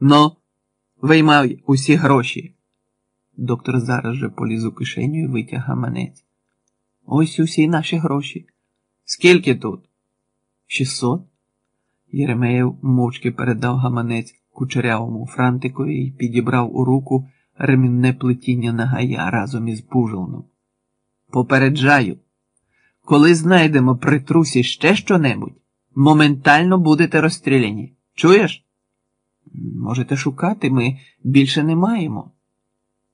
Ну, виймай усі гроші. Доктор зараз же поліз у кишеню і витяг гаманець. Ось усі наші гроші. Скільки тут? Шістсот. Єремеєв мовчки передав гаманець кучерявому Франтикові і підібрав у руку ремінне плетіння нагая разом із бужелном. Попереджаю, коли знайдемо при трусі ще що-небудь, моментально будете розстріляні. Чуєш? Можете шукати, ми більше не маємо.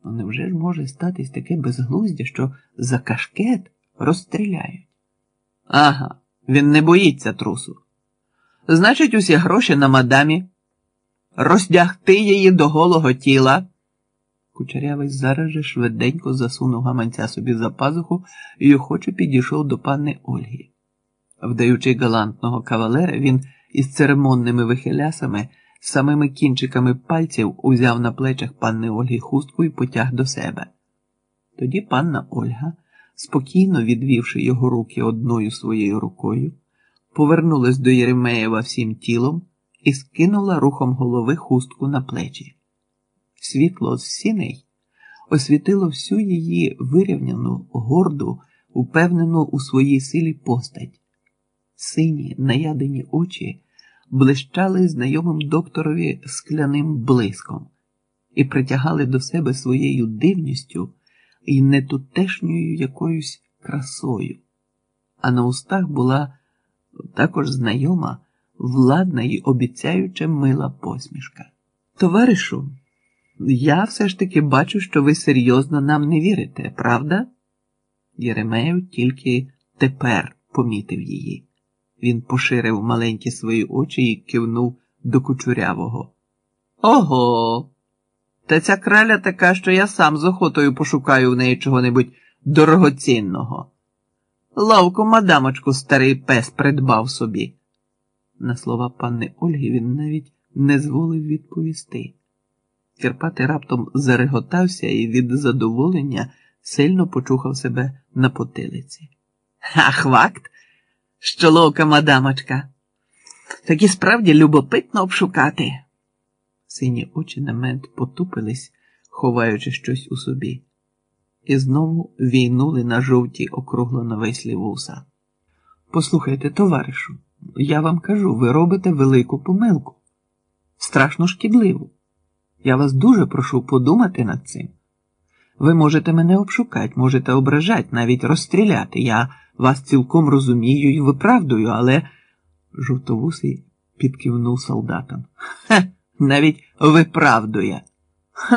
Ну, невже ж може статись таке безглуздя, що за кашкет розстріляють? Ага, він не боїться трусу. Значить, усі гроші на мадамі, роздягти її до голого тіла. Кучерявий зараз же швиденько засунув гаманця собі за пазуху і охоче підійшов до панни Ольги. Вдаючи галантного кавалера, він із церемонними вихилясами, самими кінчиками пальців узяв на плечах панни Ольги хустку і потяг до себе. Тоді панна Ольга, спокійно відвівши його руки одною своєю рукою, повернулась до Єремеєва всім тілом і скинула рухом голови хустку на плечі. Світло з сіней освітило всю її вирівняну, горду, упевнену у своїй силі постать. Сині наядені очі блищали знайомим докторові скляним блиском і притягали до себе своєю дивністю і нетутешньою якоюсь красою, а на устах була також знайома, владна і обіцяюча мила посмішка. Товаришу, я все ж таки бачу, що ви серйозно нам не вірите, правда? Єремеєв тільки тепер помітив її. Він поширив маленькі свої очі і кивнув до кучурявого. Ого. Та ця краля така, що я сам з охотою пошукаю в неї чого-небудь дорогоцінного. Ловку мадамочку старий пес придбав собі. На слова панни Ольги він навіть не зволив відповісти. Кирпатий раптом зареготався і від задоволення сильно почухав себе на потилиці. Ах, вакт, що ловка мадамочка. Так і справді любопитно обшукати. Сині очі на мент потупились, ховаючи щось у собі, і знову війнули на жовті округло-навеслі вуса. Послухайте, товаришу, я вам кажу, ви робите велику помилку, страшно шкідливу. Я вас дуже прошу подумати над цим. Ви можете мене обшукати, можете ображати, навіть розстріляти. Я вас цілком розумію і виправдую, але жовтовусий підкивнув солдатам. Хе, навіть виправдує.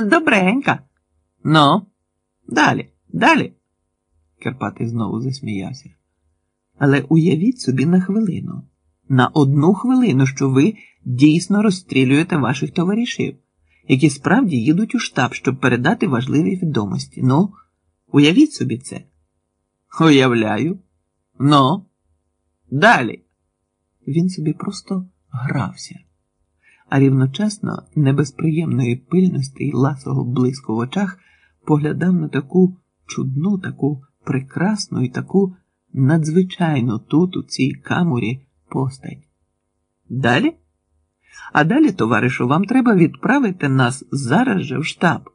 Добренька. Ну, далі, далі. Карпатий знову засміявся. Але уявіть собі на хвилину, на одну хвилину, що ви дійсно розстрілюєте ваших товаришів які справді їдуть у штаб, щоб передати важливі відомості. Ну, уявіть собі це. Уявляю. Ну, далі. Він собі просто грався, а рівночасно не без приємної пильності й ласого блиску в очах поглядав на таку чудну, таку прекрасну і таку надзвичайну тут, у цій камурі, постать. Далі? А далі, товаришу, вам треба відправити нас зараз же в штаб.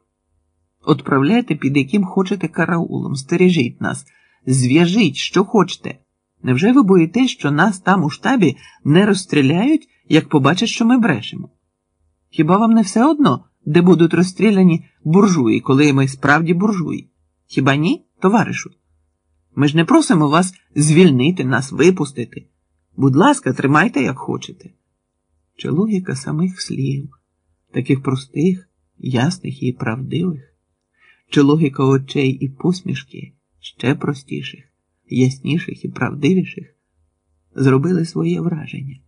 Отправляйте під яким хочете караулом, стережіть нас, зв'яжіть, що хочете. Невже ви боїтесь, що нас там у штабі не розстріляють, як побачать, що ми брешемо? Хіба вам не все одно, де будуть розстріляні буржуї, коли ми справді буржуї? Хіба ні, товаришу? Ми ж не просимо вас звільнити нас, випустити. Будь ласка, тримайте, як хочете чи логіка самих слів, таких простих, ясних і правдивих, чи логіка очей і посмішки ще простіших, ясніших і правдивіших, зробили своє враження.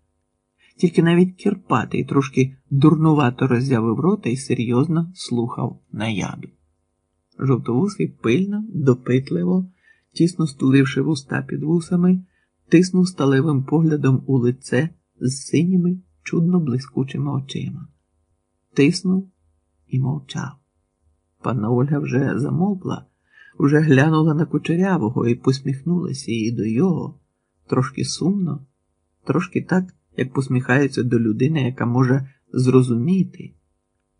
Тільки навіть Кірпатий трошки дурнувато роззявив рота і серйозно слухав наяду. Жовтовусий пильно, допитливо, тісно стуливши вуста під вусами, тиснув сталевим поглядом у лице з синіми чудно блискучими очима. Тиснув і мовчав. Панна Ольга вже замовкла, вже глянула на кучерявого і посміхнулася їй до його трошки сумно, трошки так, як посміхається до людини, яка може зрозуміти.